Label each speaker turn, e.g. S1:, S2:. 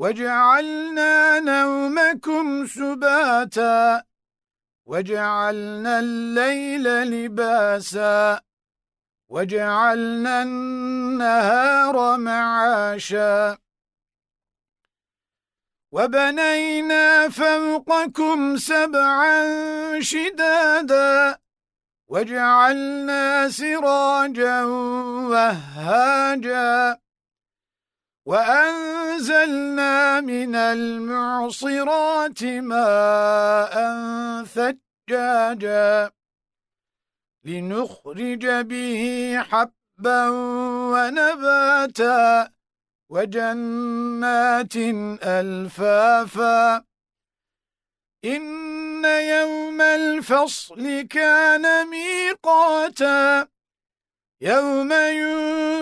S1: وَجَعَلْنَا نَوْمَكُمْ سُبَاتًا. وَجَعَلْنَا اللَّيْلَ لِبَاسًا. وَجَعَلْنَا النَّهَارَ مَعَاشًا. وَبَنَيْنَا فَوْقَكُمْ سَبْعًا شِدَادًا. وَجَعَلْنَا سِرَاجًا وَهَّاجًا. وَأَنزَلْنَا مِنَ الْمُعْصِرَاتِ مَاءً ثَجَّاجًا لِنُخْرِجَ بِهِ حَبًّا وَنَبَاتًا وَجَنَّاتٍ أَلْفَافًا. إِنَّ يَوْمَ الْفَصْلِ كَانَ مِيقَاتًا. يَوْمَ يُنفَخُ